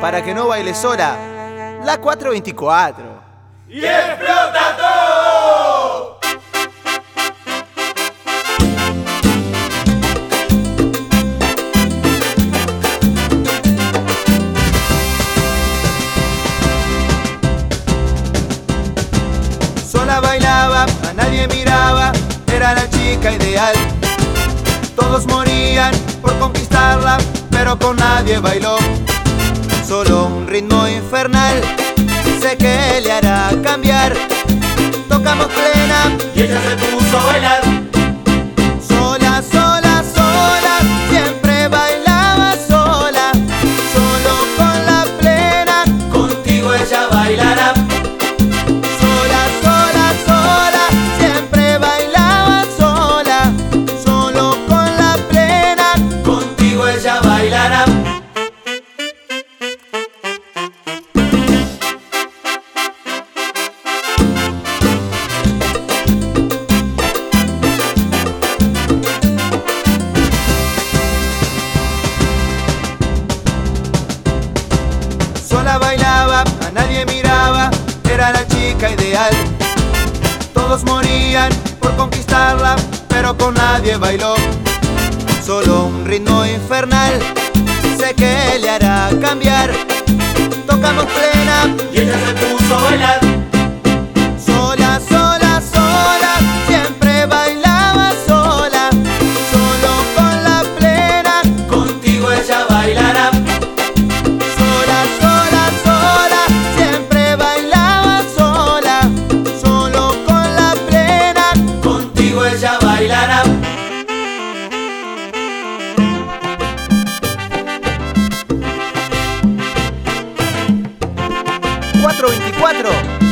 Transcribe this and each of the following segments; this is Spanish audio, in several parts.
para que no baile sola. La 424. ¡Y explota todo! Sola bailaba, a nadie miraba, era la chica ideal. Todos morían por conquistarla, pero con nadie bailó. Solo un ritmo infernal, sé que le hará cambiar. Tocamos plena, Sola bailaba, a nadie miraba, era la chica ideal. Todos morían por conquistarla, pero con nadie bailó. Solo un ritmo infernal, sé que le hará cambiar. Tocamos plena, Y ella se puso a bailar. Veinticuatro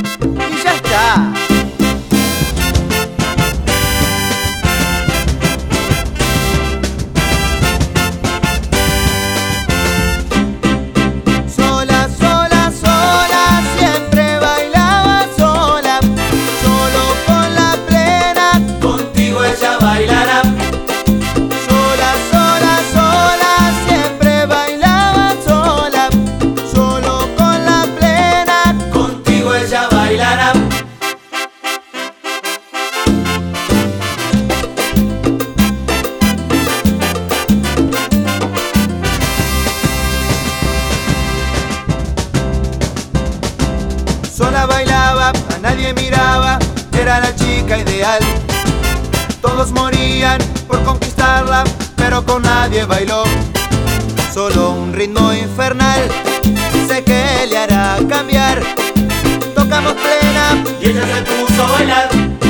nadie miraba, era la chica ideal. Todos morían por conquistarla, pero con nadie bailó. Solo un ritmo infernal, sé que le hará cambiar. Tocamos plena, Y ella se puso a bailar.